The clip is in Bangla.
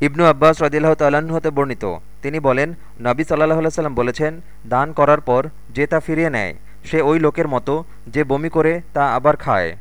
ইবনু আব্বাস রদিল্লাহ তাল্লাহ্ন হতে বর্ণিত। তিনি বলেন, নবী সাল্লাহ সাল্লাম বলেছেন, দান করার পর যে তা ফিরিয়ে নেয়, সে ওই লোকের মতো যে বমি করে তা আবার খায়।